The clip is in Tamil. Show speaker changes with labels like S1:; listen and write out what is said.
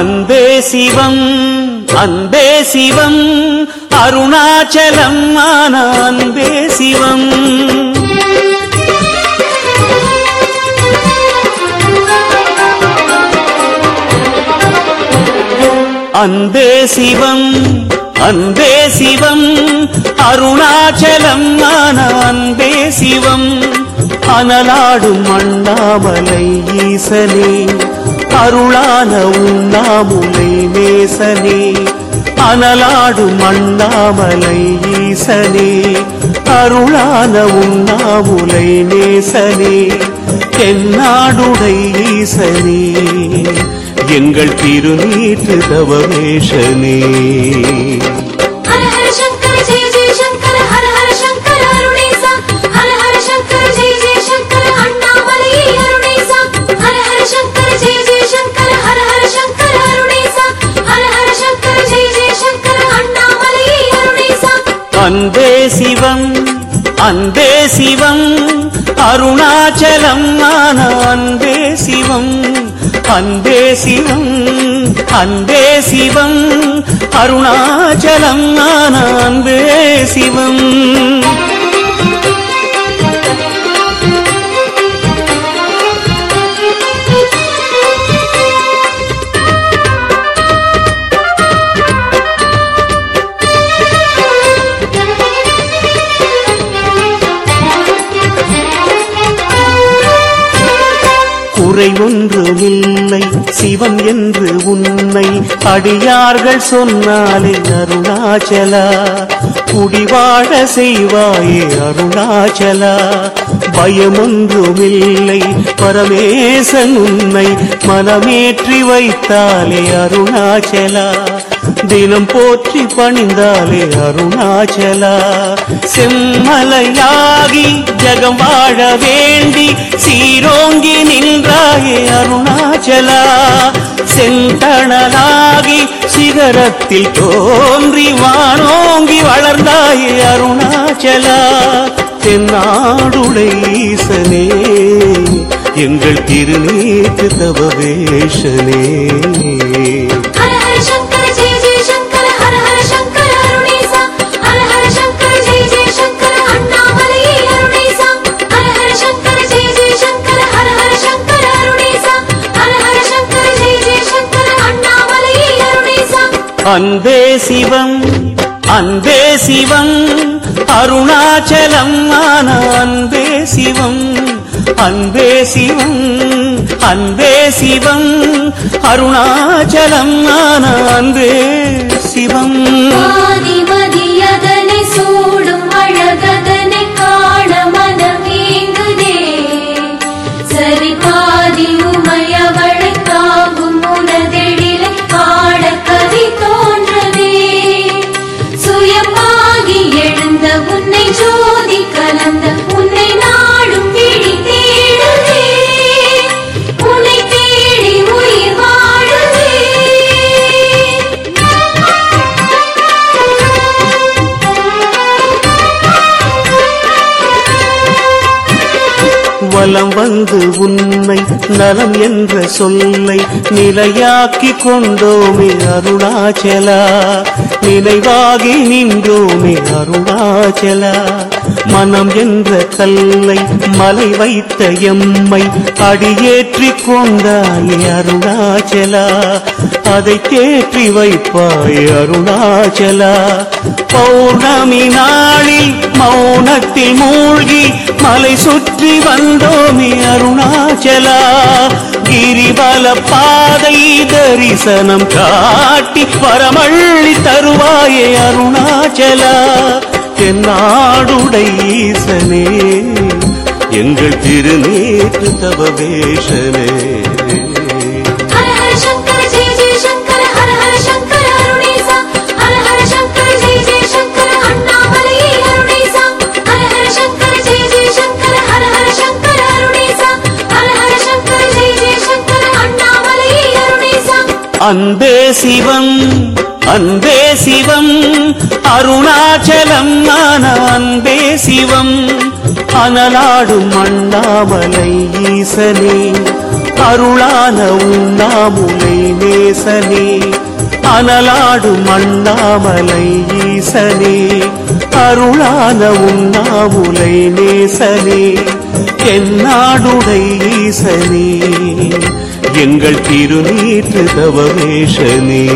S1: அன்பே சிவம் அன்பே சிவம் அருணாச்சலம் ஆன அன்பே சிவம். அன்பே சிவம் அன்பே சிவம் அருணாச்சலம் ஆன அன்பே சிவம். அனலாடும் அண்ணாமலை ஈசனே அருளான உண்ணாமுலை நேசனே அனலாடும் அண்ணாமலை ஈசனே. அருளான உண்ணாமுலை நேசனே தென்னாடுடை ஈசனே. எங்கள் திருநீற்று தவமேஷனே. அன்பே சிவம் அன்பே சிவம் அருணாச்சலம் ஆன அன்பே சிவம் அன்பே சிவம் அன்பே சிவம் அருணாச்சலம் ஆன அன்பே சிவம். இல்லை சிவம் என்று உன்னை அடியார்கள் சொன்னாலே அருணாச்சலா. குடிவாழ செய்வாயே அருணாச்சலா. பயமொன்றுமில்லை பரமேசன் உன்னை மனமேற்றி வைத்தாலே அருணாச்சலா. தினம் போற்றி பணிந்தாலே அருணாச்சலா. செம்மலையாகி ஜகம் வாழ வேண்டி சீரோங்கி நின்றாயே அருணாச்சலா. செந்தணலாகி சிகரத்தில் தோன்றி வானோங்கி வளர்ந்தாயே அருணாச்சலா. தென்னாடுடைசனே எங்கள் திருநீற்று தவவேஷனே அன்பே சிவம் அன்பே சிவம் அருணாச்சலம் ஆன அன்பே சிவம் அன்பே சிவம் அன்பே சிவம் அருணாச்சலம் ஆன அன்பே சிவம். வலம் வந்து உன்னை நலம் என்ற சொல்லை நிலையாக்கி கொண்டோமே அருணாச்சலா. நினைவாகி நின்றோமே அருணாச்சலா. மனம் என்ற கல்லை மலை வைத்த எம்மை அடியேற்றி கொண்டாய் அருணாச்சலா. அதை தேற்றி வைப்பாய் அருணாச்சலா. பௌர்ணமி நாளில் மௌனத்தில் மூழ்கி மலை சுற்றி வந்தோமே அருணாச்சலா. கிரிவல பாதை தரிசனம் காட்டி வரமள்ளி தருவாயே அருணாச்சலா. தென்னாடுடை ஈசனே எங்கள் திருநேற்று
S2: அண்ணாமலை அருணேசா.
S1: அன்பே சிவம் அன்பே சிவம் அருணாச்சலம் அன்பே சிவம். அனலாடும் அண்ணாமலை ஈசனே. அருளான உண்ணாமுலை நேசனே. அனலாடும் அண்ணாமலை ஈசனே. அருளான உண்ணாமுலை நேசனே. என்னாடுடை ஈசனே. எங்கள் திருநீற்று தவமேஷனே.